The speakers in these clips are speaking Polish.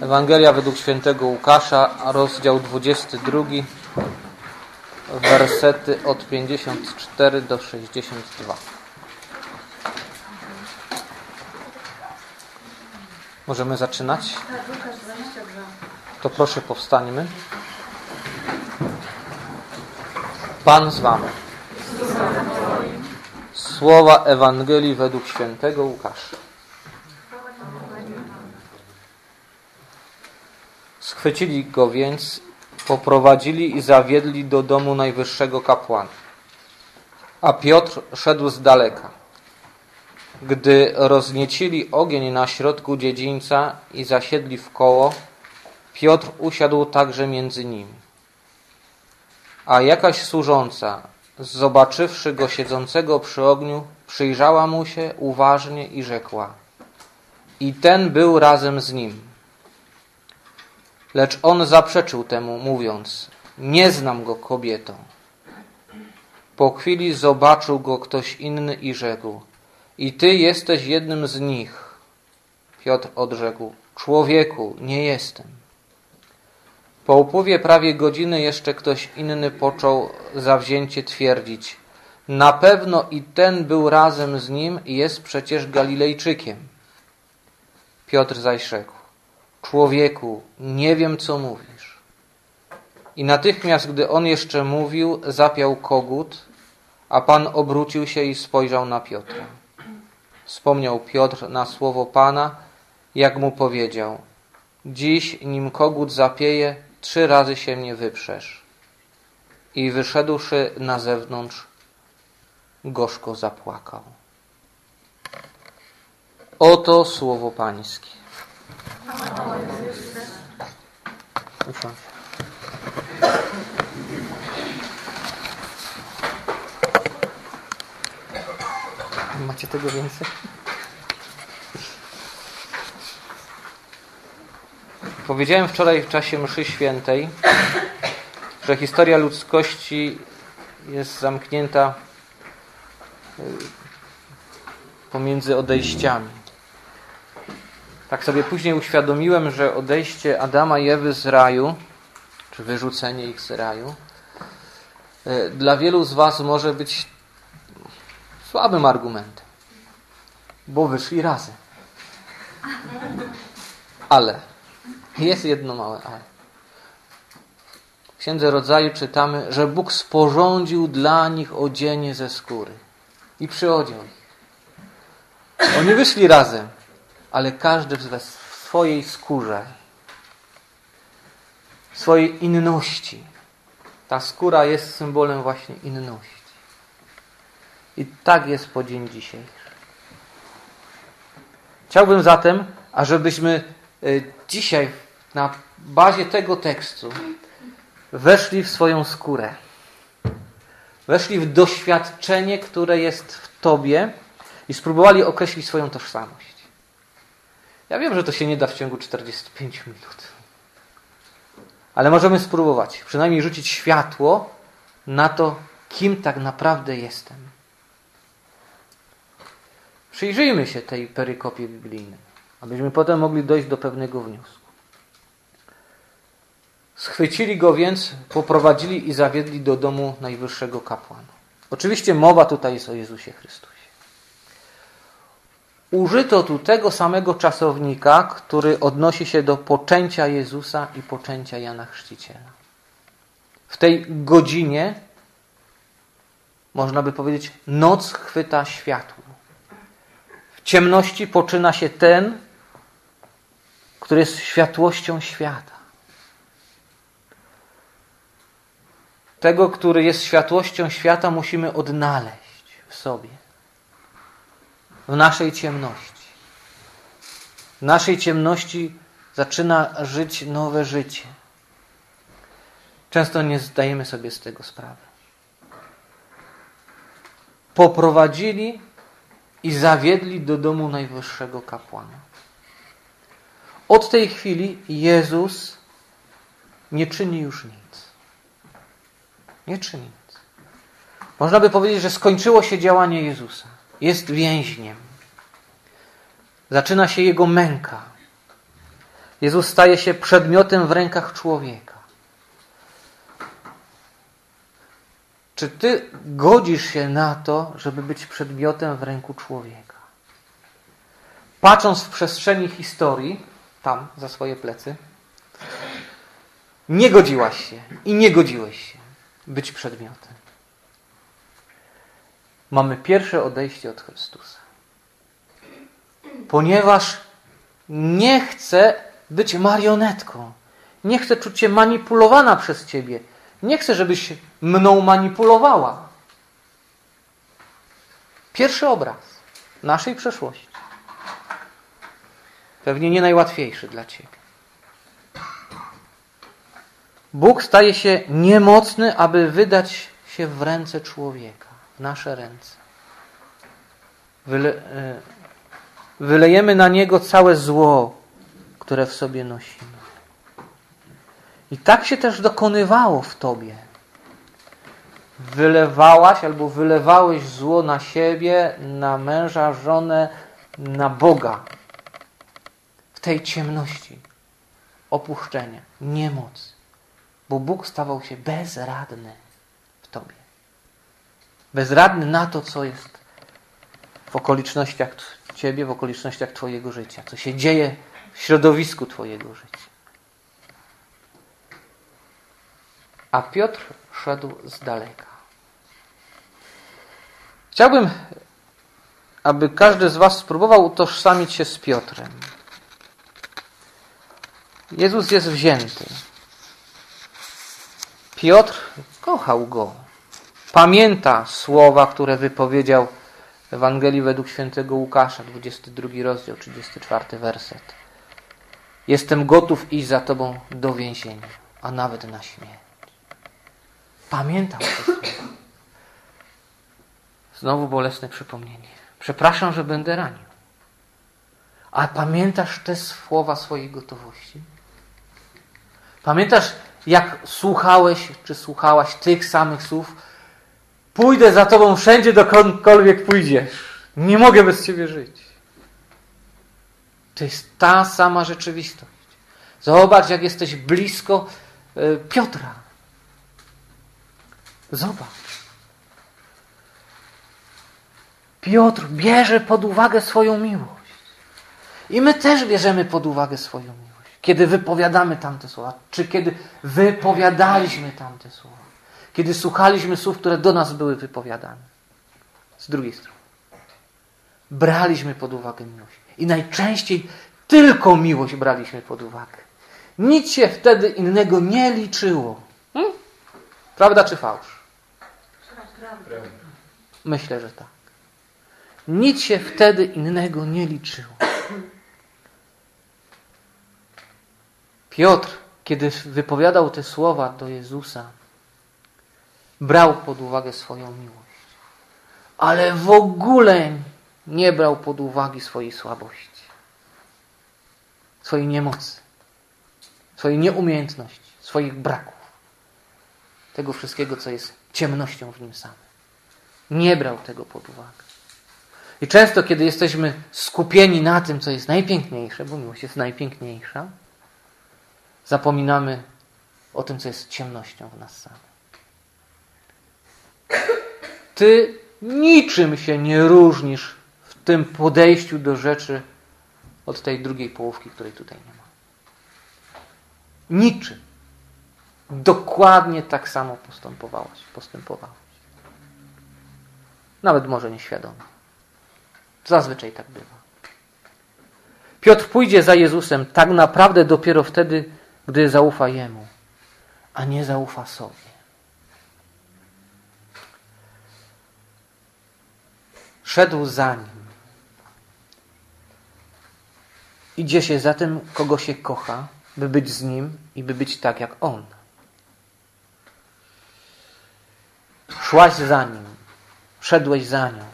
Ewangelia według świętego Łukasza, rozdział 22, wersety od 54 do 62. Możemy zaczynać? To proszę powstańmy. Pan z Wami. Słowa Ewangelii według świętego Łukasza. Schwycili go więc, poprowadzili i zawiedli do domu najwyższego kapłana. A Piotr szedł z daleka. Gdy rozniecili ogień na środku dziedzińca i zasiedli w koło, Piotr usiadł także między nimi. A jakaś służąca, zobaczywszy go siedzącego przy ogniu, przyjrzała mu się uważnie i rzekła: I ten był razem z nim. Lecz on zaprzeczył temu, mówiąc: Nie znam go, kobieto. Po chwili zobaczył go ktoś inny i rzekł: I ty jesteś jednym z nich. Piotr odrzekł: Człowieku, nie jestem. Po upływie prawie godziny jeszcze ktoś inny począł zawzięcie twierdzić: Na pewno i ten był razem z nim i jest przecież Galilejczykiem. Piotr zaś rzekł: Człowieku, nie wiem, co mówisz. I natychmiast, gdy on jeszcze mówił, zapiał kogut, a Pan obrócił się i spojrzał na Piotra. Wspomniał Piotr na słowo Pana, jak mu powiedział: Dziś, nim kogut zapieje, trzy razy się mnie wyprzesz. I wyszedłszy na zewnątrz, gorzko zapłakał. Oto słowo Pańskie. Usiądź. Macie tego więcej? Powiedziałem wczoraj w czasie mszy świętej, że historia ludzkości jest zamknięta y, pomiędzy odejściami. Tak sobie później uświadomiłem, że odejście Adama i Ewy z raju, czy wyrzucenie ich z raju, y, dla wielu z Was może być słabym argumentem, bo wyszli razem. Ale jest jedno małe ale. W Księdze Rodzaju czytamy, że Bóg sporządził dla nich odzienie ze skóry i przyodział ich. Oni wyszli razem, ale każdy w swojej skórze, swojej inności. Ta skóra jest symbolem właśnie inności. I tak jest po dzień dzisiejszy. Chciałbym zatem, ażebyśmy y, dzisiaj na bazie tego tekstu weszli w swoją skórę. Weszli w doświadczenie, które jest w Tobie i spróbowali określić swoją tożsamość. Ja wiem, że to się nie da w ciągu 45 minut. Ale możemy spróbować, przynajmniej rzucić światło na to, kim tak naprawdę jestem. Przyjrzyjmy się tej perykopie biblijnej, abyśmy potem mogli dojść do pewnego wniosku. Schwycili go więc, poprowadzili i zawiedli do domu najwyższego kapłana. Oczywiście mowa tutaj jest o Jezusie Chrystusie. Użyto tu tego samego czasownika, który odnosi się do poczęcia Jezusa i poczęcia Jana Chrzciciela. W tej godzinie, można by powiedzieć, noc chwyta światło. W ciemności poczyna się ten, który jest światłością świata. Tego, który jest światłością świata, musimy odnaleźć w sobie, w naszej ciemności. W naszej ciemności zaczyna żyć nowe życie. Często nie zdajemy sobie z tego sprawy. Poprowadzili i zawiedli do domu najwyższego kapłana. Od tej chwili Jezus nie czyni już nic. Nie czyni nic. Można by powiedzieć, że skończyło się działanie Jezusa. Jest więźniem. Zaczyna się jego męka. Jezus staje się przedmiotem w rękach człowieka. Czy ty godzisz się na to, żeby być przedmiotem w ręku człowieka? Patrząc w przestrzeni historii, tam za swoje plecy, nie godziłaś się i nie godziłeś się być przedmiotem. Mamy pierwsze odejście od Chrystusa. Ponieważ nie chcę być marionetką. Nie chcę czuć się manipulowana przez Ciebie. Nie chcę, żebyś mną manipulowała. Pierwszy obraz naszej przeszłości. Pewnie nie najłatwiejszy dla Ciebie. Bóg staje się niemocny, aby wydać się w ręce człowieka, nasze ręce. Wyle, e, wylejemy na niego całe zło, które w sobie nosimy. I tak się też dokonywało w tobie. Wylewałaś albo wylewałeś zło na siebie, na męża, żonę, na Boga. W tej ciemności opuszczenia, niemocy. Bo Bóg stawał się bezradny w tobie. Bezradny na to, co jest w okolicznościach ciebie, w okolicznościach twojego życia, co się dzieje w środowisku twojego życia. A Piotr szedł z daleka. Chciałbym, aby każdy z Was spróbował utożsamić się z Piotrem. Jezus jest wzięty. Piotr kochał go. Pamięta słowa, które wypowiedział w Ewangelii według świętego Łukasza, 22 rozdział, 34 werset. Jestem gotów iść za Tobą do więzienia, a nawet na śmierć. Pamiętam te słowa. Znowu bolesne przypomnienie. Przepraszam, że będę ranił. A pamiętasz te słowa swojej gotowości? Pamiętasz, jak słuchałeś, czy słuchałaś tych samych słów? Pójdę za tobą wszędzie, dokądkolwiek pójdziesz. Nie mogę bez ciebie żyć. To jest ta sama rzeczywistość. Zobacz, jak jesteś blisko e, Piotra. Zobacz. Piotr bierze pod uwagę swoją miłość. I my też bierzemy pod uwagę swoją miłość. Kiedy wypowiadamy tamte słowa, czy kiedy wypowiadaliśmy tamte słowa, kiedy słuchaliśmy słów, które do nas były wypowiadane. Z drugiej strony, braliśmy pod uwagę miłość. I najczęściej tylko miłość braliśmy pod uwagę. Nic się wtedy innego nie liczyło. Hmm? Prawda czy fałsz? Myślę, że tak. Nic się wtedy innego nie liczyło. Piotr, kiedy wypowiadał te słowa do Jezusa, brał pod uwagę swoją miłość, ale w ogóle nie brał pod uwagę swojej słabości, swojej niemocy, swojej nieumiejętności, swoich braków, tego wszystkiego, co jest ciemnością w nim samym. Nie brał tego pod uwagę. I często, kiedy jesteśmy skupieni na tym, co jest najpiękniejsze, bo miłość jest najpiękniejsza, zapominamy o tym, co jest ciemnością w nas samych. Ty niczym się nie różnisz w tym podejściu do rzeczy od tej drugiej połówki, której tutaj nie ma. Niczym. Dokładnie tak samo postępowałaś, postępowałeś. Nawet może nieświadomie. Zazwyczaj tak bywa. Piotr pójdzie za Jezusem tak naprawdę dopiero wtedy, gdy zaufa Jemu, a nie zaufa sobie. Szedł za nim. Idzie się za tym, kogo się kocha, by być z nim i by być tak jak on. Szłaś za nim, szedłeś za nią.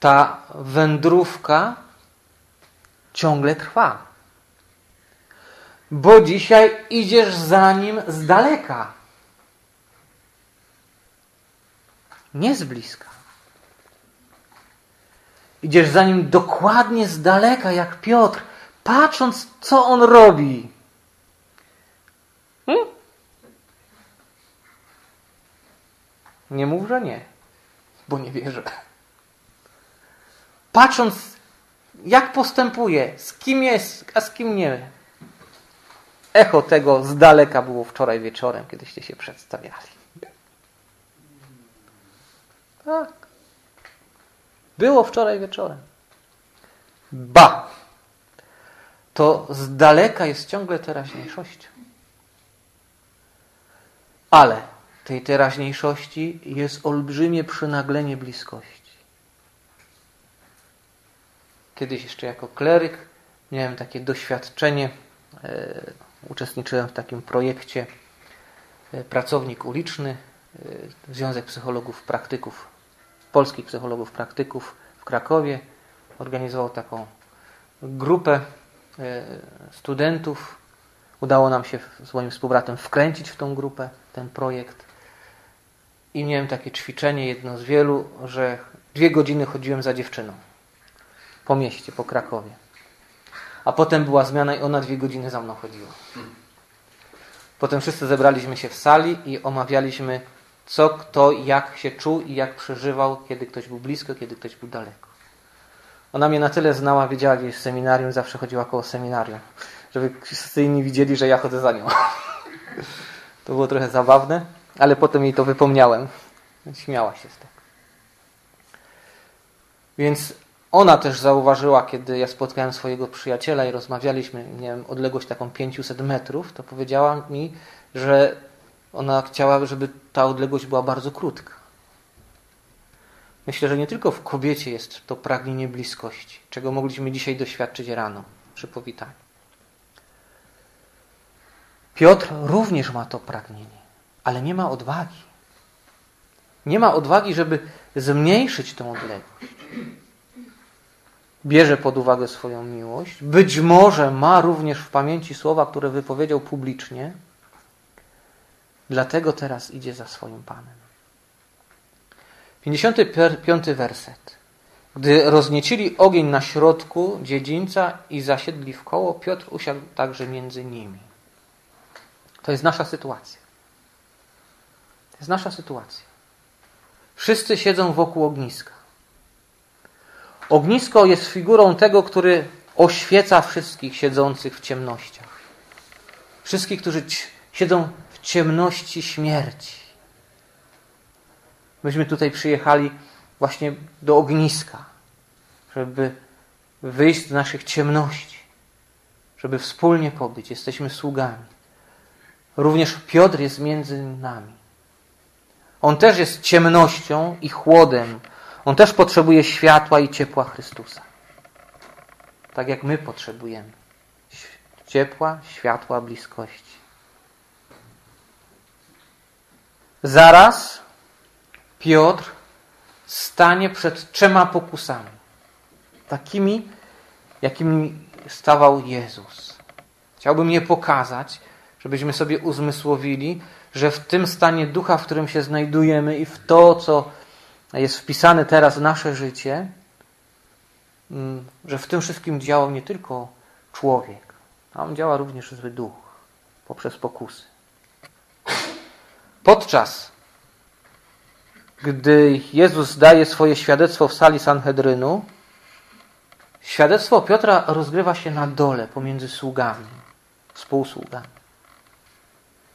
Ta wędrówka ciągle trwa. Bo dzisiaj idziesz za nim z daleka. Nie z bliska. Idziesz za nim dokładnie z daleka, jak Piotr, patrząc, co on robi. Hmm? Nie mów, że nie, bo nie wierzę. Patrząc, jak postępuje, z kim jest, a z kim nie. Echo tego z daleka było wczoraj wieczorem, kiedyście się przedstawiali. Tak. Było wczoraj wieczorem. Ba! To z daleka jest ciągle teraźniejszością. Ale tej teraźniejszości jest olbrzymie przynaglenie bliskości. Kiedyś jeszcze jako kleryk miałem takie doświadczenie, e, uczestniczyłem w takim projekcie e, pracownik uliczny, e, Związek Psychologów Praktyków, polskich psychologów praktyków w Krakowie. Organizował taką grupę studentów. Udało nam się z moim współbratem wkręcić w tą grupę, ten projekt. I miałem takie ćwiczenie, jedno z wielu, że dwie godziny chodziłem za dziewczyną po mieście, po Krakowie. A potem była zmiana i ona dwie godziny za mną chodziła. Potem wszyscy zebraliśmy się w sali i omawialiśmy, co kto, jak się czuł i jak przeżywał, kiedy ktoś był blisko, kiedy ktoś był daleko. Ona mnie na tyle znała, wiedziała, gdzie jest seminarium, zawsze chodziła koło seminarium, żeby wszyscy inni widzieli, że ja chodzę za nią. To było trochę zabawne, ale potem jej to wypomniałem. Śmiała się z tego. Więc ona też zauważyła, kiedy ja spotkałem swojego przyjaciela i rozmawialiśmy, nie wiem, odległość taką 500 metrów, to powiedziała mi, że ona chciała, żeby ta odległość była bardzo krótka. Myślę, że nie tylko w kobiecie jest to pragnienie bliskości, czego mogliśmy dzisiaj doświadczyć rano przy powitaniu. Piotr również ma to pragnienie, ale nie ma odwagi. Nie ma odwagi, żeby zmniejszyć tę odległość bierze pod uwagę swoją miłość. Być może ma również w pamięci słowa, które wypowiedział publicznie. Dlatego teraz idzie za swoim Panem. 55 werset. Gdy rozniecili ogień na środku dziedzińca i zasiedli w koło, Piotr usiadł także między nimi. To jest nasza sytuacja. To jest nasza sytuacja. Wszyscy siedzą wokół ogniska. Ognisko jest figurą tego, który oświeca wszystkich siedzących w ciemnościach. Wszystkich, którzy siedzą ciemności śmierci. Myśmy tutaj przyjechali właśnie do ogniska, żeby wyjść z naszych ciemności, żeby wspólnie pobyć. Jesteśmy sługami. Również Piotr jest między nami. On też jest ciemnością i chłodem, on też potrzebuje światła i ciepła Chrystusa. Tak jak my potrzebujemy. Ciepła, światła, bliskości. Zaraz Piotr stanie przed trzema pokusami. Takimi, jakimi stawał Jezus. Chciałbym je pokazać, żebyśmy sobie uzmysłowili, że w tym stanie ducha, w którym się znajdujemy i w to, co jest wpisane teraz w nasze życie, mm, że w tym wszystkim działał nie tylko człowiek, a on działa również zły duch poprzez pokusy. Podczas gdy Jezus daje swoje świadectwo w sali Sanhedrynu, świadectwo Piotra rozgrywa się na dole pomiędzy sługami, współsługami.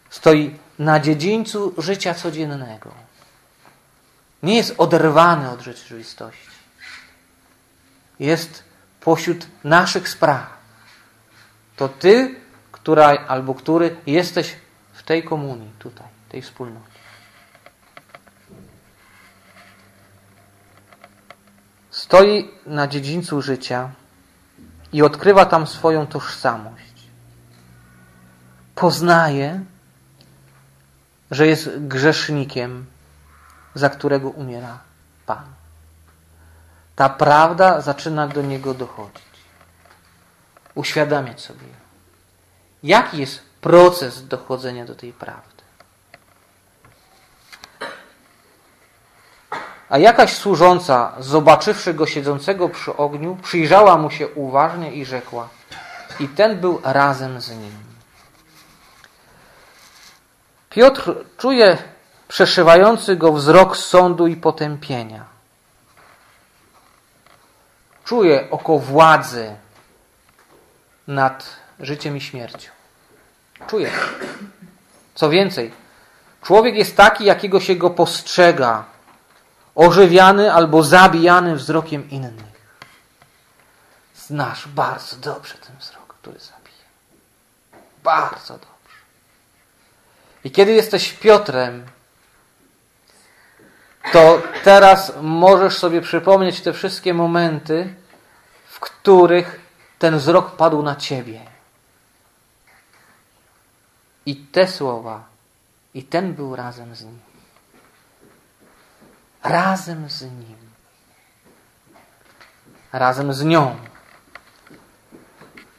Stoi na dziedzińcu życia codziennego nie jest oderwany od rzeczywistości. Jest pośród naszych spraw. To ty, która albo który jesteś w tej komunii, tutaj, tej wspólnocie. Stoi na dziedzińcu życia i odkrywa tam swoją tożsamość. Poznaje, że jest grzesznikiem, za którego umiera Pan. Ta prawda zaczyna do niego dochodzić. Uświadamiać sobie, jaki jest proces dochodzenia do tej prawdy. A jakaś służąca, zobaczywszy go siedzącego przy ogniu, przyjrzała mu się uważnie i rzekła: i ten był razem z nim. Piotr czuje przeszywający go wzrok sądu i potępienia. Czuje oko władzy nad życiem i śmiercią. Czuje. Co więcej, człowiek jest taki, jakiego się go postrzega, ożywiany albo zabijany wzrokiem innych. Znasz bardzo dobrze ten wzrok, który zabija. Bardzo dobrze. I kiedy jesteś Piotrem, to teraz możesz sobie przypomnieć te wszystkie momenty, w których ten wzrok padł na ciebie. I te słowa, i ten był razem z nim. Razem z nim. Razem z nią.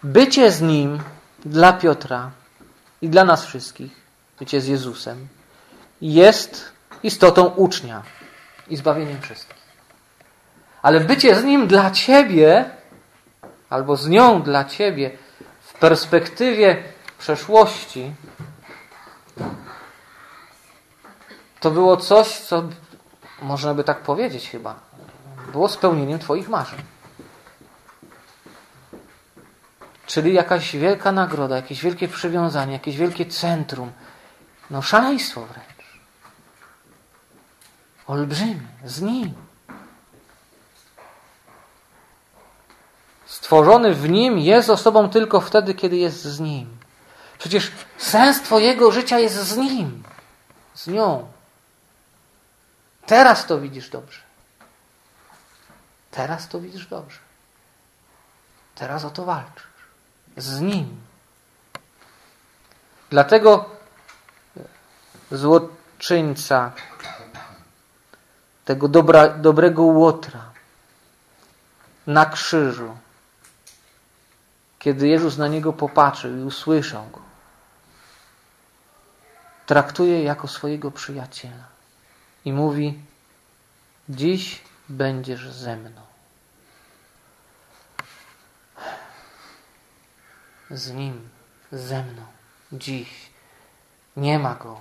Bycie z nim dla Piotra i dla nas wszystkich, bycie z Jezusem, jest istotą ucznia i zbawieniem wszystkich. Ale bycie z nim dla ciebie, albo z nią dla ciebie, w perspektywie przeszłości, to było coś, co można by tak powiedzieć chyba, było spełnieniem Twoich marzeń. Czyli jakaś wielka nagroda, jakieś wielkie przywiązanie, jakieś wielkie centrum. No szaleństwo wręcz. Olbrzymie, z nim. Stworzony w nim jest osobą tylko wtedy, kiedy jest z nim. Przecież sens Twojego życia jest z nim, z nią. Teraz to widzisz dobrze. Teraz to widzisz dobrze. Teraz o to walczysz. Z nim. Dlatego złoczyńca, tego dobra, dobrego łotra na krzyżu, kiedy Jezus na niego popatrzył i usłyszał go, traktuje jako swojego przyjaciela i mówi: Dziś będziesz ze mną. Z nim, ze mną, dziś. Nie ma go.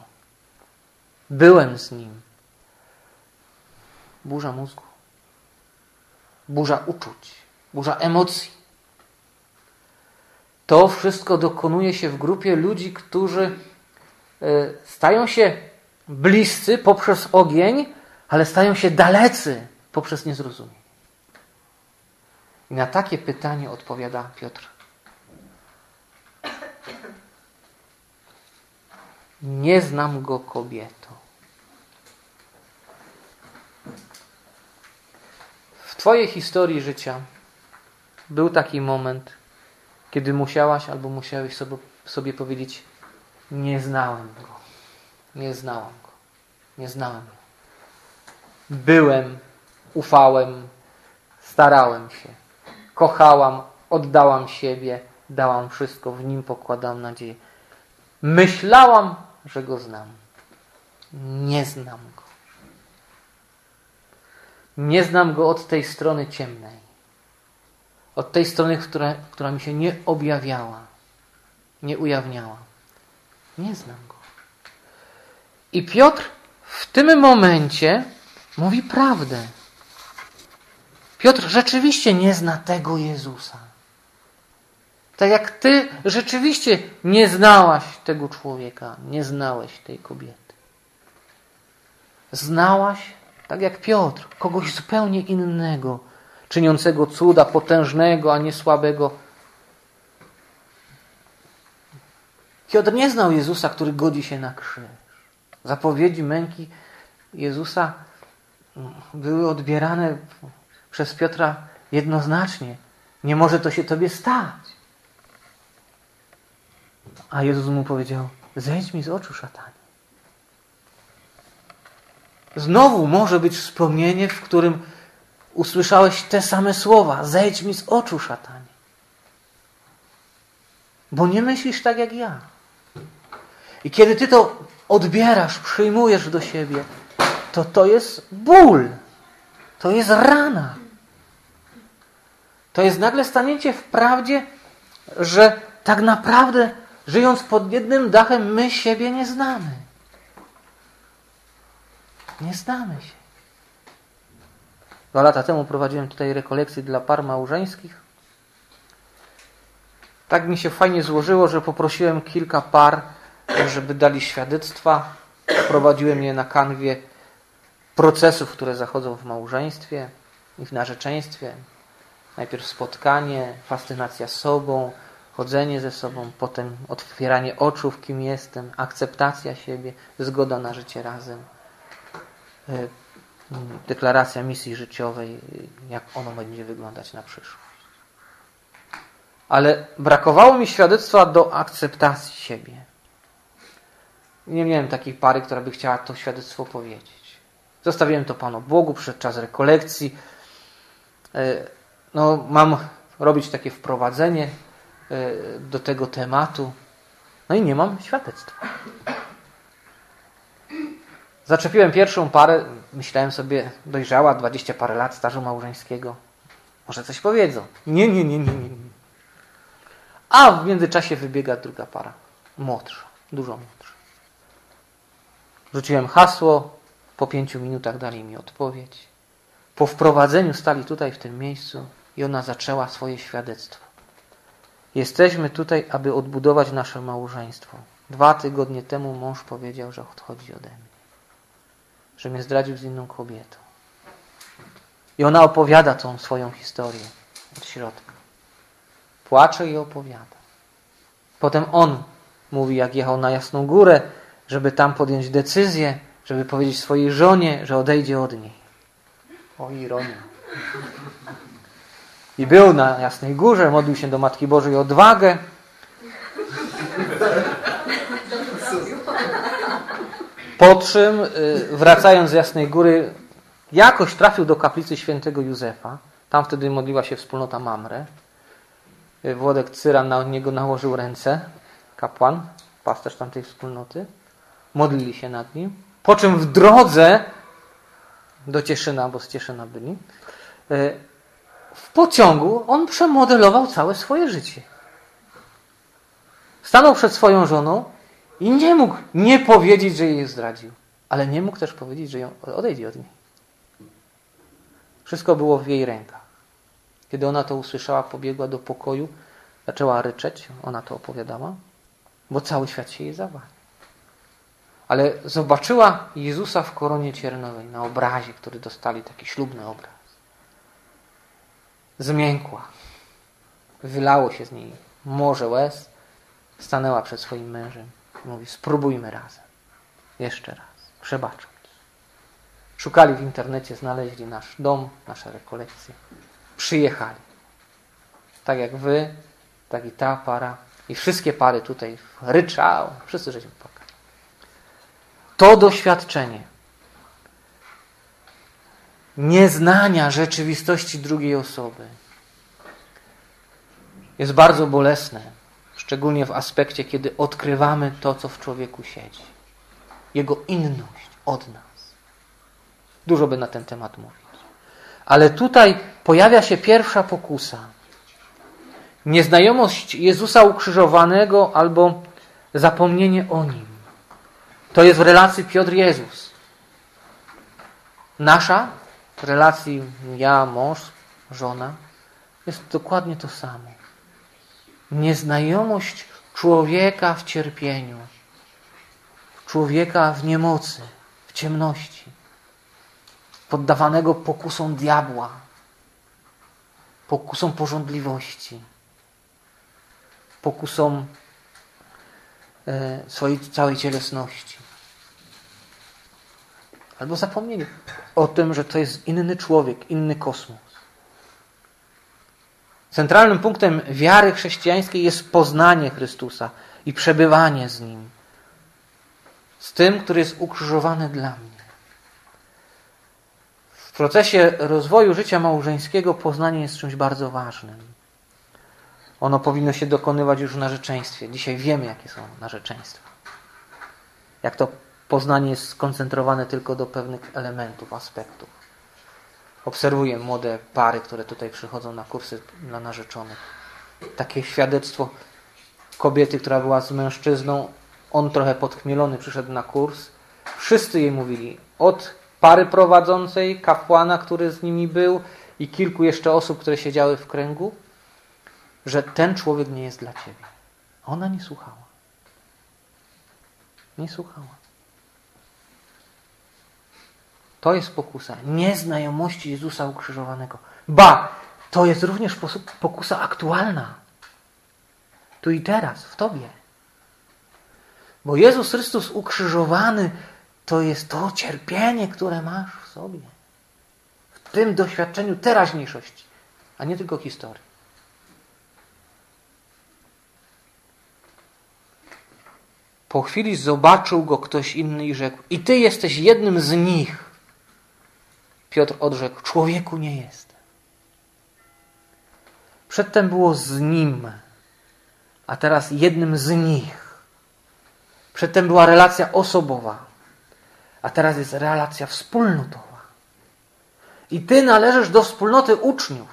Byłem z nim. Burza mózgu, burza uczuć, burza emocji. To wszystko dokonuje się w grupie ludzi, którzy e, stają się bliscy poprzez ogień, ale stają się dalecy poprzez niezrozumienie. I na takie pytanie odpowiada Piotr. Nie znam go kobieto. W Twojej historii życia był taki moment, kiedy musiałaś albo musiałeś sobie, sobie powiedzieć: Nie znałem go. Nie znałam go. Nie znałem go. Byłem, ufałem, starałem się. Kochałam, oddałam siebie, dałam wszystko, w nim pokładam nadzieję. Myślałam, że go znam. Nie znam go. Nie znam go od tej strony ciemnej. Od tej strony, która, która mi się nie objawiała, nie ujawniała. Nie znam go. I Piotr w tym momencie mówi prawdę. Piotr rzeczywiście nie zna tego Jezusa. Tak jak ty rzeczywiście nie znałaś tego człowieka, nie znałeś tej kobiety. Znałaś, tak jak Piotr, kogoś zupełnie innego, czyniącego cuda, potężnego, a nie słabego. Piotr nie znał Jezusa, który godzi się na krzyż. Zapowiedzi męki Jezusa były odbierane przez Piotra jednoznacznie. Nie może to się tobie stać. A Jezus mu powiedział: Zejdź mi z oczu, szatanie. Znowu może być wspomnienie, w którym usłyszałeś te same słowa: Zejdź mi z oczu, szatanie. Bo nie myślisz tak jak ja. I kiedy ty to odbierasz, przyjmujesz do siebie, to to jest ból. To jest rana. To jest nagle stanięcie w prawdzie że tak naprawdę żyjąc pod jednym dachem my siebie nie znamy. Nie znamy się. Dwa lata temu prowadziłem tutaj rekolekcje dla par małżeńskich. Tak mi się fajnie złożyło, że poprosiłem kilka par, żeby dali świadectwa. Prowadziłem je na kanwie procesów, które zachodzą w małżeństwie i w narzeczeństwie. Najpierw spotkanie, fascynacja sobą, chodzenie ze sobą, potem otwieranie oczu, kim jestem, akceptacja siebie, zgoda na życie razem, y, deklaracja misji życiowej, jak ono będzie wyglądać na przyszłość. Ale brakowało mi świadectwa do akceptacji siebie. Nie miałem takiej pary, która by chciała to świadectwo powiedzieć. Zostawiłem to Panu Bogu przed czas rekolekcji. Y, no, mam robić takie wprowadzenie y, do tego tematu. No i nie mam świadectwa. Zaczepiłem pierwszą parę, myślałem sobie, dojrzała, dwadzieścia parę lat stażu małżeńskiego. Może coś powiedzą. Nie, nie, nie, nie, nie. A w międzyczasie wybiega druga para. Młodsza, dużo młodsza. Rzuciłem hasło, po pięciu minutach dali mi odpowiedź. Po wprowadzeniu stali tutaj w tym miejscu i ona zaczęła swoje świadectwo. Jesteśmy tutaj, aby odbudować nasze małżeństwo. Dwa tygodnie temu mąż powiedział, że odchodzi ode mnie że mnie zdradził z inną kobietą. I ona opowiada tą swoją historię od środka. Płacze i opowiada. Potem on mówi, jak jechał na Jasną Górę, żeby tam podjąć decyzję, żeby powiedzieć swojej żonie, że odejdzie od niej. O ironia. I był na Jasnej Górze, modlił się do Matki Bożej o odwagę. Po czym, y, wracając z Jasnej Góry, jakoś trafił do kaplicy świętego Józefa. Tam wtedy modliła się wspólnota Mamre. Y, Włodek Cyran na niego nałożył ręce, kapłan, pasterz tamtej wspólnoty. Modlili się nad nim. Po czym w drodze do Cieszyna, bo z Cieszyna byli, y, w pociągu on przemodelował całe swoje życie. Stanął przed swoją żoną i nie mógł nie powiedzieć, że jej zdradził. Ale nie mógł też powiedzieć, że ją odejdzie od niej. Wszystko było w jej rękach. Kiedy ona to usłyszała, pobiegła do pokoju, zaczęła ryczeć, ona to opowiadała, bo cały świat się jej zawalił. Ale zobaczyła Jezusa w koronie ciernowej, na obrazie, który dostali, taki ślubny obraz. Zmiękła. Wylało się z niej morze łez. Stanęła przed swoim mężem. Mówi, spróbujmy razem. Jeszcze raz. Przebacząc. Szukali w internecie, znaleźli nasz dom, nasze rekolekcje. Przyjechali. Tak jak wy, tak i ta para. I wszystkie pary tutaj ryczały. Wszyscy żeśmy. To doświadczenie nieznania rzeczywistości drugiej osoby jest bardzo bolesne Szczególnie w aspekcie, kiedy odkrywamy to, co w człowieku siedzi. Jego inność od nas. Dużo by na ten temat mówić. Ale tutaj pojawia się pierwsza pokusa. Nieznajomość Jezusa ukrzyżowanego albo zapomnienie o Nim. To jest w relacji Piotr-Jezus. Nasza w relacji ja, mąż, żona jest dokładnie to samo nieznajomość człowieka w cierpieniu, człowieka w niemocy, w ciemności, poddawanego pokusom diabła, pokusom porządliwości, pokusom e, swojej całej cielesności. Albo zapomnienie o tym, że to jest inny człowiek, inny kosmos. Centralnym punktem wiary chrześcijańskiej jest poznanie Chrystusa i przebywanie z Nim. Z tym, który jest ukrzyżowany dla mnie. W procesie rozwoju życia małżeńskiego poznanie jest czymś bardzo ważnym. Ono powinno się dokonywać już w narzeczeństwie. Dzisiaj wiemy, jakie są narzeczeństwa. Jak to poznanie jest skoncentrowane tylko do pewnych elementów, aspektów. Obserwuję młode pary, które tutaj przychodzą na kursy dla narzeczonych. takie świadectwo kobiety, która była z mężczyzną. On trochę podchmielony przyszedł na kurs. Wszyscy jej mówili, od pary prowadzącej, kapłana, który z nimi był i kilku jeszcze osób, które siedziały w kręgu, że ten człowiek nie jest dla ciebie. Ona nie słuchała. Nie słuchała. To jest pokusa. Nieznajomości Jezusa ukrzyżowanego. Ba, to jest również pokusa aktualna. Tu i teraz, w Tobie. Bo Jezus Chrystus ukrzyżowany to jest to cierpienie, które masz w sobie. W tym doświadczeniu teraźniejszości, a nie tylko historii. Po chwili zobaczył go ktoś inny i rzekł: I ty jesteś jednym z nich. Piotr odrzekł: Człowieku nie jest. Przedtem było z nim, a teraz jednym z nich. Przedtem była relacja osobowa, a teraz jest relacja wspólnotowa. I ty należysz do wspólnoty uczniów.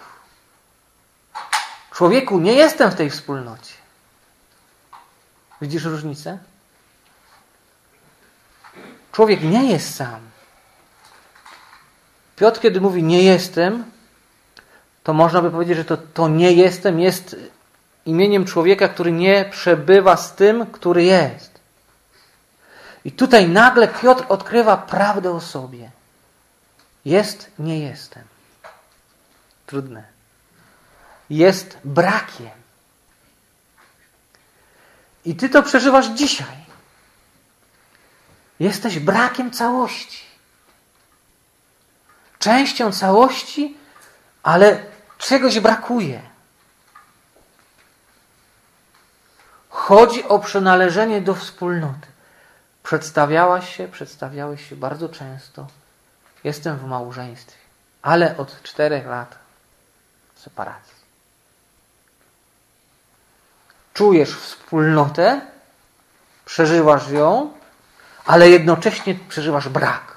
Człowieku, nie jestem w tej wspólnocie. Widzisz różnicę? Człowiek nie jest sam. Piotr, kiedy mówi nie jestem, to można by powiedzieć, że to, to nie jestem jest imieniem człowieka, który nie przebywa z tym, który jest. I tutaj nagle Piotr odkrywa prawdę o sobie. Jest, nie jestem. Trudne. Jest brakiem. I ty to przeżywasz dzisiaj. Jesteś brakiem całości. Częścią całości, ale czegoś brakuje. Chodzi o przynależenie do wspólnoty. Przedstawiałaś się, przedstawiałeś się bardzo często. Jestem w małżeństwie, ale od czterech lat separacji. Czujesz wspólnotę, przeżywasz ją, ale jednocześnie przeżywasz brak.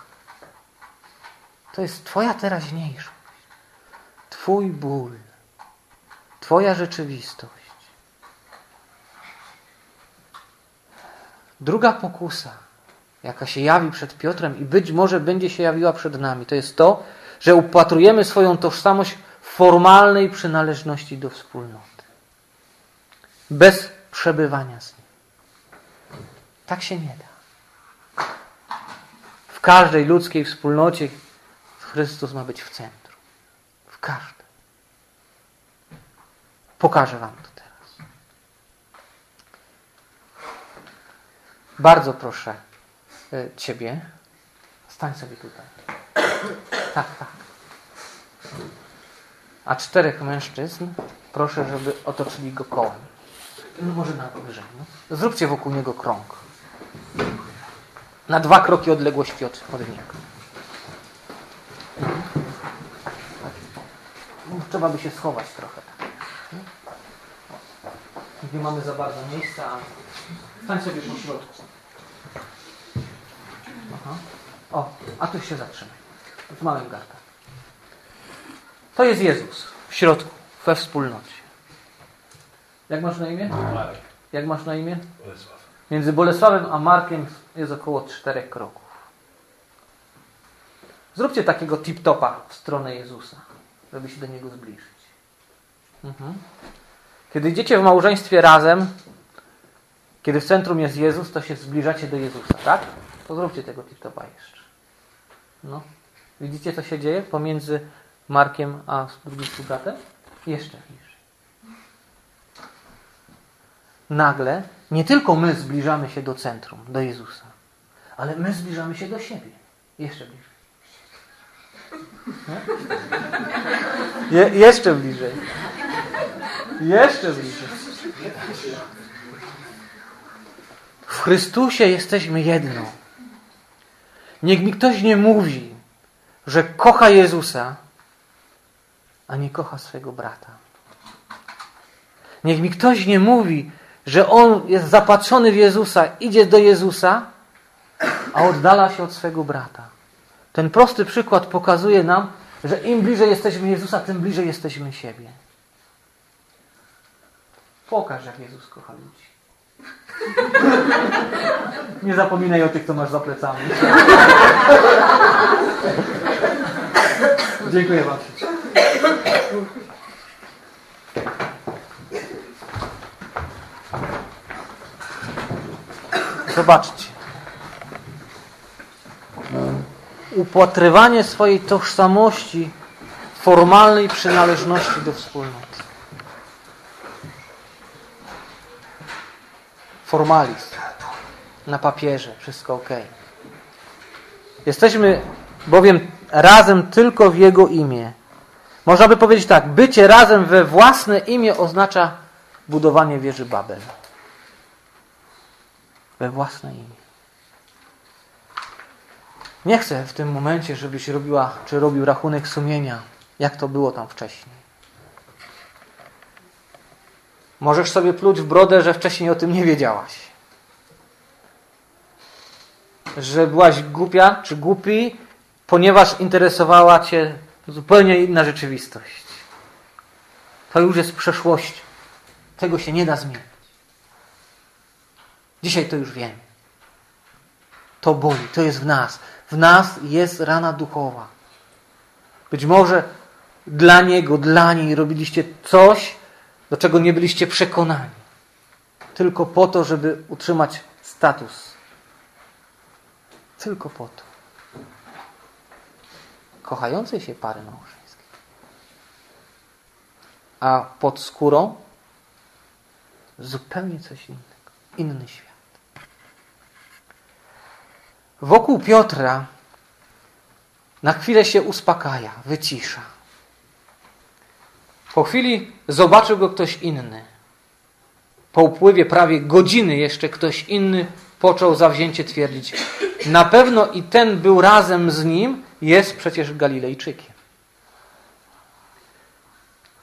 To jest Twoja teraźniejszość, Twój ból, Twoja rzeczywistość. Druga pokusa, jaka się jawi przed Piotrem i być może będzie się jawiła przed nami, to jest to, że upatrujemy swoją tożsamość w formalnej przynależności do wspólnoty. Bez przebywania z nim. Tak się nie da każdej ludzkiej wspólnocie Chrystus ma być w centrum. W każdej. Pokażę Wam to teraz. Bardzo proszę e, Ciebie. Stań sobie tutaj. Tak, tak. A czterech mężczyzn proszę, żeby otoczyli go kołem. No może na wyżej. No. Zróbcie wokół niego krąg na dwa kroki odległości od, od niego. No, trzeba by się schować trochę. Nie mamy za bardzo miejsca, a stań sobie po środku. Aha. O, a tu się zatrzymaj. Tu mamy garka. To jest Jezus w środku, we wspólnocie. Jak masz na imię? Marek. Jak masz na imię? Bolesław. Między Bolesławem a Markiem jest około czterech kroków. Zróbcie takiego tip-topa w stronę Jezusa, żeby się do Niego zbliżyć. Mhm. Kiedy idziecie w małżeństwie razem, kiedy w centrum jest Jezus, to się zbliżacie do Jezusa, tak? To zróbcie tego tip-topa jeszcze. No. Widzicie, co się dzieje pomiędzy Markiem a drugim bratem? Jeszcze bliżej. Nagle nie tylko my zbliżamy się do centrum, do Jezusa, ale my zbliżamy się do siebie. Jeszcze bliżej. Je, jeszcze bliżej. Jeszcze bliżej. W Chrystusie jesteśmy jedno. Niech mi ktoś nie mówi, że kocha Jezusa, a nie kocha swego brata. Niech mi ktoś nie mówi, że on jest zapatrzony w Jezusa, idzie do Jezusa, a oddala się od swego brata. Ten prosty przykład pokazuje nam, że im bliżej jesteśmy Jezusa, tym bliżej jesteśmy siebie. Pokaż, jak Jezus kocha ludzi. Nie zapominaj o tych, kto masz za plecami. Dziękuję Wam. Zobaczcie. Upatrywanie swojej tożsamości formalnej przynależności do wspólnoty. Formalizm. Na papierze. Wszystko ok. Jesteśmy bowiem razem tylko w Jego imię. Można by powiedzieć tak, bycie razem we własne imię oznacza budowanie wieży Babel. We własne imię. Nie chcę w tym momencie, żebyś robiła, czy robił rachunek sumienia, jak to było tam wcześniej. Możesz sobie pluć w brodę, że wcześniej o tym nie wiedziałaś. Że byłaś głupia czy głupi, ponieważ interesowała Cię zupełnie inna rzeczywistość. To już jest przeszłością. Tego się nie da zmienić. Dzisiaj to już wiem. To boli, to jest w nas. W nas jest rana duchowa. Być może dla Niego, dla niej robiliście coś, do czego nie byliście przekonani. Tylko po to, żeby utrzymać status. Tylko po to. Kochającej się pary małżeńskiej. A pod skórą zupełnie coś innego. Inny świat. Wokół Piotra na chwilę się uspokaja, wycisza. Po chwili zobaczył go ktoś inny. Po upływie prawie godziny jeszcze ktoś inny począł zawzięcie twierdzić: Na pewno i ten był razem z nim, jest przecież Galilejczykiem.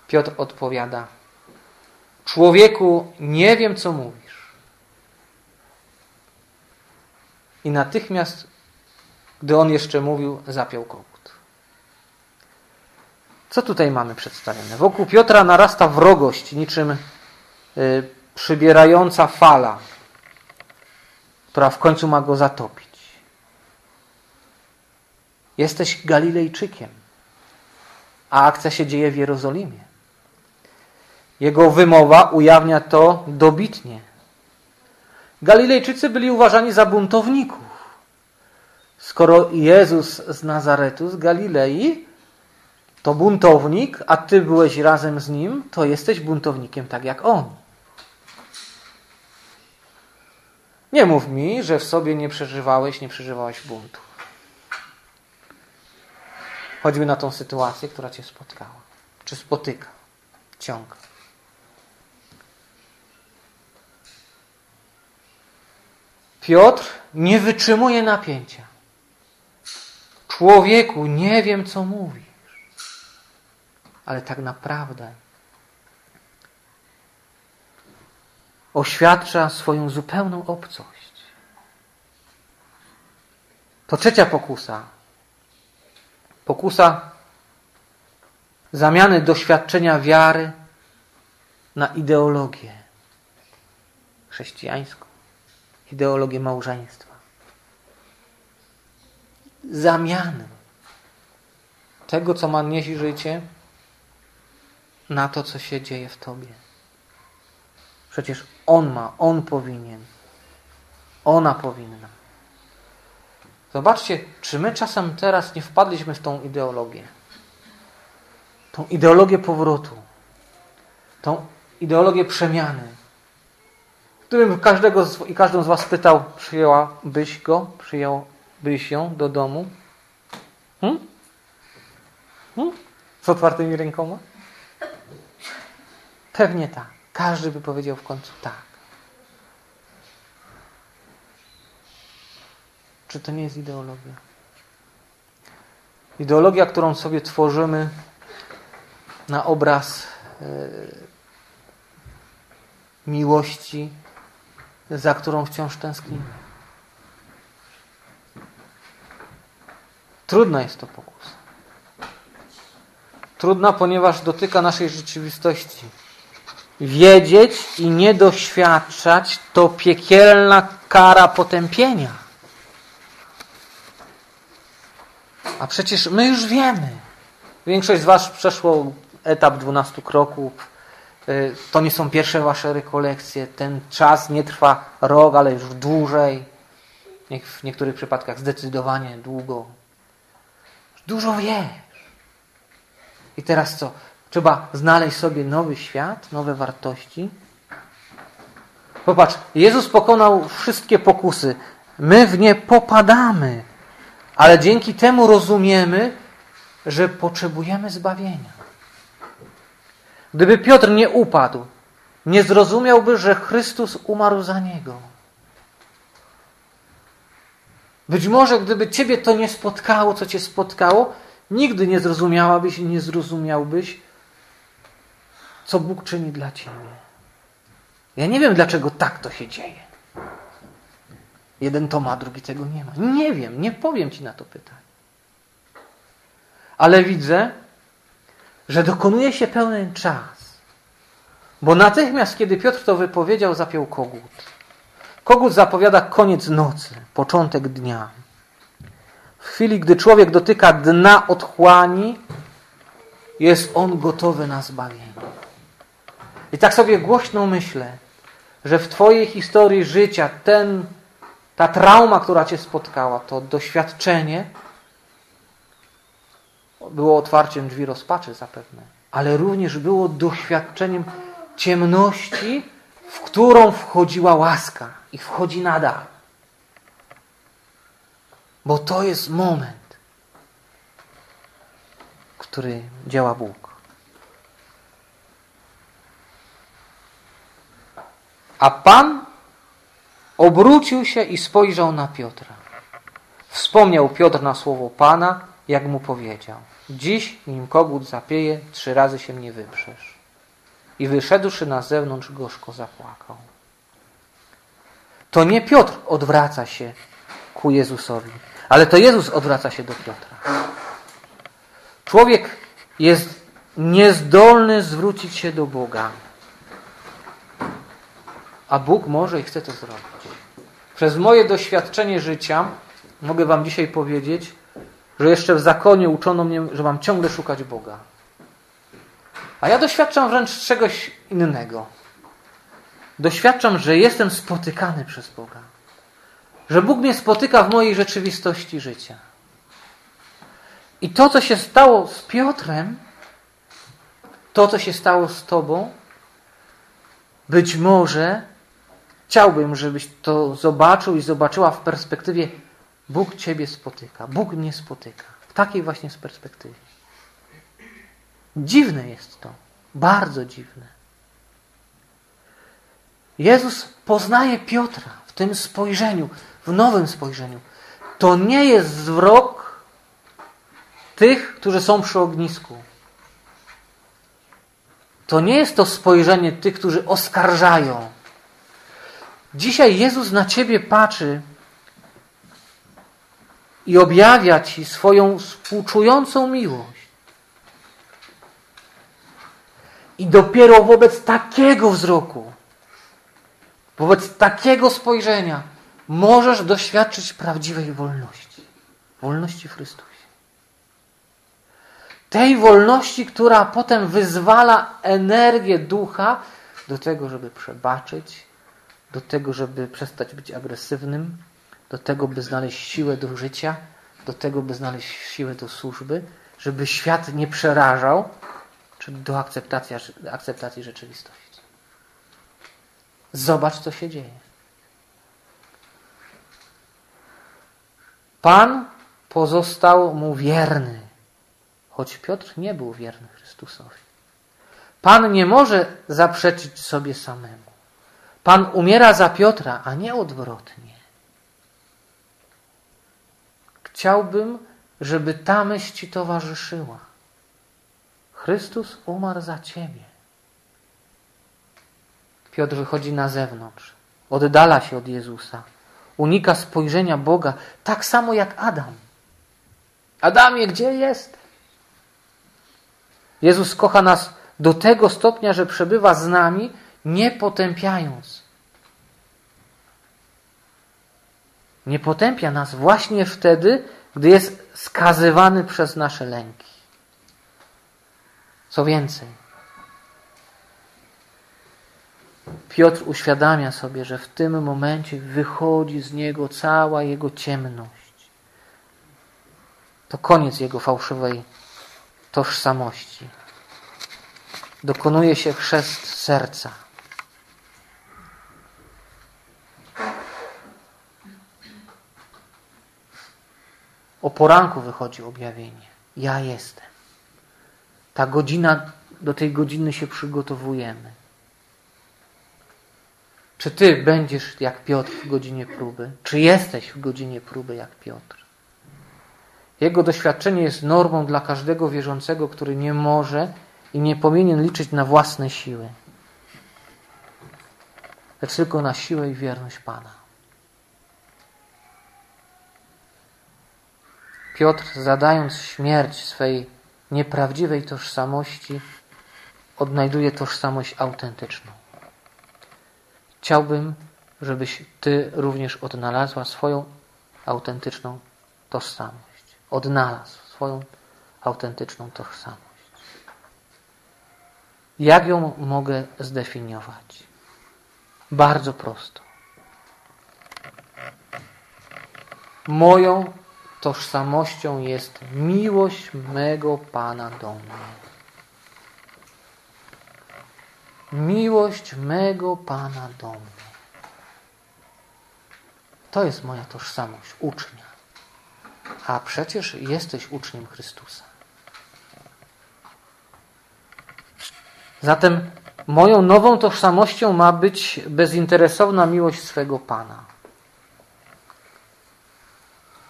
Piotr odpowiada: Człowieku, nie wiem, co mówisz. I natychmiast, gdy on jeszcze mówił, zapiął kogut. Co tutaj mamy przedstawione? Wokół Piotra narasta wrogość, niczym y, przybierająca fala, która w końcu ma go zatopić. Jesteś Galilejczykiem, a akcja się dzieje w Jerozolimie. Jego wymowa ujawnia to dobitnie. Galilejczycy byli uważani za buntowników. Skoro Jezus z Nazaretu, z Galilei, to buntownik, a ty byłeś razem z nim, to jesteś buntownikiem tak jak on. Nie mów mi, że w sobie nie przeżywałeś, nie przeżywałeś buntu. Choćby na tą sytuację, która cię spotkała. Czy spotyka. Ciągle. Piotr nie wytrzymuje napięcia. Człowieku, nie wiem, co mówisz. Ale tak naprawdę oświadcza swoją zupełną obcość. To trzecia pokusa. Pokusa zamiany doświadczenia wiary na ideologię chrześcijańską ideologię małżeństwa. Zamiany tego, co ma nieść życie, na to, co się dzieje w tobie. Przecież on ma, on powinien, ona powinna. Zobaczcie, czy my czasem teraz nie wpadliśmy w tą ideologię. Tą ideologię powrotu. Tą ideologię przemiany Gdybym każdego z, i każdą z Was pytał, przyjęłabyś go, przyjąłbyś ją do domu? Hmm? Hmm? Z otwartymi rękoma? Pewnie tak. Każdy by powiedział w końcu tak. Czy to nie jest ideologia? Ideologia, którą sobie tworzymy na obraz yy, miłości, za którą wciąż tęsknimy. Trudna jest to pokusa. Trudna, ponieważ dotyka naszej rzeczywistości. wiedzieć i nie doświadczać, to piekielna kara potępienia. A przecież my już wiemy. Większość z Was przeszło etap 12 kroków. Y, to nie są pierwsze Wasze rekolekcje. Ten czas nie trwa rok, ale już dłużej. W niektórych przypadkach zdecydowanie długo. Dużo wiesz. I teraz co? Trzeba znaleźć sobie nowy świat, nowe wartości. Popatrz, Jezus pokonał wszystkie pokusy. My w nie popadamy, ale dzięki temu rozumiemy, że potrzebujemy zbawienia. Gdyby Piotr nie upadł, nie zrozumiałby, że Chrystus umarł za niego. Być może gdyby Ciebie to nie spotkało, co Cię spotkało, nigdy nie zrozumiałabyś i nie zrozumiałbyś, co Bóg czyni dla Ciebie. Ja nie wiem, dlaczego tak to się dzieje. Jeden to ma, drugi tego nie ma. Nie wiem, nie powiem Ci na to pytanie. Ale widzę, że dokonuje się pełen czas. Bo natychmiast, kiedy Piotr to wypowiedział, zapiął kogut. Kogut zapowiada koniec nocy, początek dnia. W chwili, gdy człowiek dotyka dna otchłani, jest on gotowy na zbawienie. I tak sobie głośno myślę, że w Twojej historii życia ten, ta trauma, która Cię spotkała, to doświadczenie było otwarciem drzwi rozpaczy zapewne, ale również było doświadczeniem ciemności, w którą wchodziła łaska i wchodzi nadal. Bo to jest moment, który działa Bóg. A Pan obrócił się i spojrzał na Piotra. Wspomniał Piotr na słowo Pana, jak mu powiedział. Dziś, nim kogut zapieje, trzy razy się mnie wyprzesz. I wyszedłszy na zewnątrz, gorzko zapłakał. To nie Piotr odwraca się ku Jezusowi, ale to Jezus odwraca się do Piotra. Człowiek jest niezdolny zwrócić się do Boga. A Bóg może i chce to zrobić. Przez moje doświadczenie życia mogę Wam dzisiaj powiedzieć, że jeszcze w zakonie uczono mnie, że mam ciągle szukać Boga. A ja doświadczam wręcz czegoś innego. Doświadczam, że jestem spotykany przez Boga. Że Bóg mnie spotyka w mojej rzeczywistości życia. I to, co się stało z Piotrem, to, co się stało z Tobą, być może chciałbym, żebyś to zobaczył i zobaczyła w perspektywie Bóg Ciebie spotyka, Bóg mnie spotyka. W takiej właśnie perspektywie. Dziwne jest to. Bardzo dziwne. Jezus poznaje Piotra w tym spojrzeniu, w nowym spojrzeniu. To nie jest zwrok tych, którzy są przy ognisku. To nie jest to spojrzenie tych, którzy oskarżają. Dzisiaj Jezus na ciebie patrzy i objawia ci swoją współczującą miłość. I dopiero wobec takiego wzroku, wobec takiego spojrzenia możesz doświadczyć prawdziwej wolności. Wolności w Chrystusie. Tej wolności, która potem wyzwala energię ducha do tego, żeby przebaczyć, do tego, żeby przestać być agresywnym, do tego, by znaleźć siłę do życia, do tego, by znaleźć siłę do służby, żeby świat nie przerażał, czy do akceptacji, akceptacji rzeczywistości. Zobacz, co się dzieje. Pan pozostał mu wierny, choć Piotr nie był wierny Chrystusowi. Pan nie może zaprzeczyć sobie samemu. Pan umiera za Piotra, a nie odwrotnie. Chciałbym, żeby ta myśl Ci towarzyszyła. Chrystus umarł za Ciebie. Piotr wychodzi na zewnątrz, oddala się od Jezusa, unika spojrzenia Boga, tak samo jak Adam. Adamie, gdzie jest? Jezus kocha nas Do tego stopnia, że przebywa z nami, nie potępiając. Nie potępia nas właśnie wtedy, gdy jest skazywany przez nasze lęki. Co więcej, Piotr uświadamia sobie, że w tym momencie wychodzi z niego cała jego ciemność. To koniec jego fałszywej tożsamości. Dokonuje się chrzest serca. O poranku wychodzi objawienie. Ja jestem. Ta godzina, do tej godziny się przygotowujemy. Czy ty będziesz jak Piotr w godzinie próby? Czy jesteś w godzinie próby jak Piotr? Jego doświadczenie jest normą dla każdego wierzącego, który nie może i nie powinien liczyć na własne siły, lecz tylko na siłę i wierność Pana. Piotr, zadając śmierć swej nieprawdziwej tożsamości, odnajduje tożsamość autentyczną. Chciałbym, żebyś Ty również odnalazła swoją autentyczną tożsamość. Odnalazł swoją autentyczną tożsamość. Jak ją mogę zdefiniować? Bardzo prosto. Moją tożsamością jest miłość mego Pana do mnie. Miłość mego Pana do mnie. To jest moja tożsamość, ucznia. A przecież jesteś uczniem Chrystusa. Zatem moją nową tożsamością ma być bezinteresowna miłość swego Pana.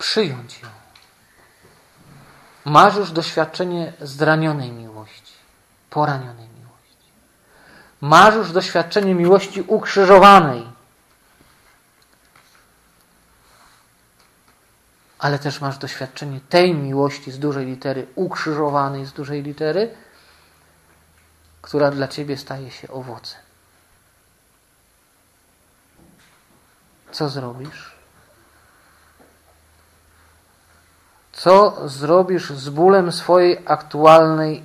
Przyjąć ją. Masz już doświadczenie zranionej miłości, poranionej miłości. Masz już doświadczenie miłości ukrzyżowanej. Ale też masz doświadczenie tej miłości z dużej litery, ukrzyżowanej z dużej litery, która dla ciebie staje się owocem. Co zrobisz? Co zrobisz z bólem swojej aktualnej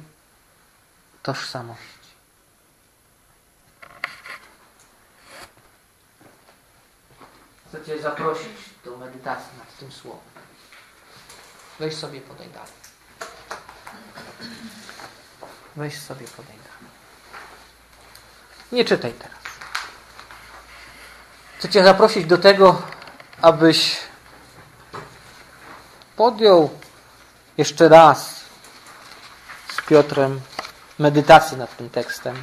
tożsamości? Chcę Cię zaprosić do medytacji nad tym słowem. Weź sobie podaj dalej. Weź sobie podaj dalej. Nie czytaj teraz. Chcę Cię zaprosić do tego, abyś podjął jeszcze raz z Piotrem medytację nad tym tekstem.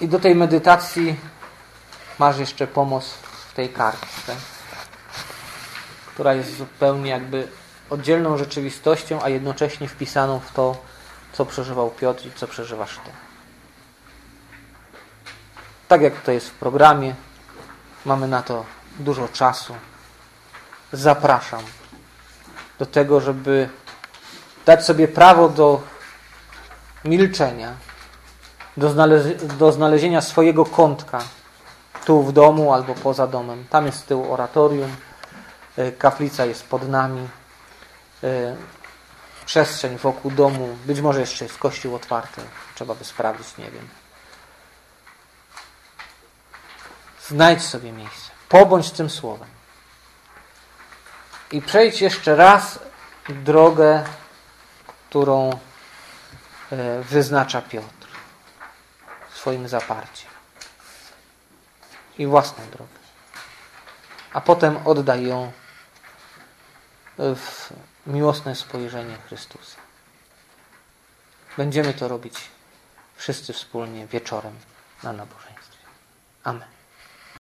I do tej medytacji masz jeszcze pomoc w tej kartce, która jest zupełnie jakby oddzielną rzeczywistością, a jednocześnie wpisaną w to, co przeżywał Piotr i co przeżywasz Ty. Tak jak to jest w programie, mamy na to dużo czasu. Zapraszam do tego, żeby dać sobie prawo do milczenia, do, do znalezienia swojego kątka tu w domu albo poza domem. Tam jest z tyłu oratorium, e, kaplica jest pod nami, e, przestrzeń wokół domu, być może jeszcze jest kościół otwarty, trzeba by sprawdzić, nie wiem. Znajdź sobie miejsce, pobądź tym słowem. I przejdź jeszcze raz drogę, którą e, wyznacza Piotr swoim zaparciem i własną drogę. A potem oddaj ją w miłosne spojrzenie Chrystusa. Będziemy to robić wszyscy wspólnie wieczorem na nabożeństwie. Amen.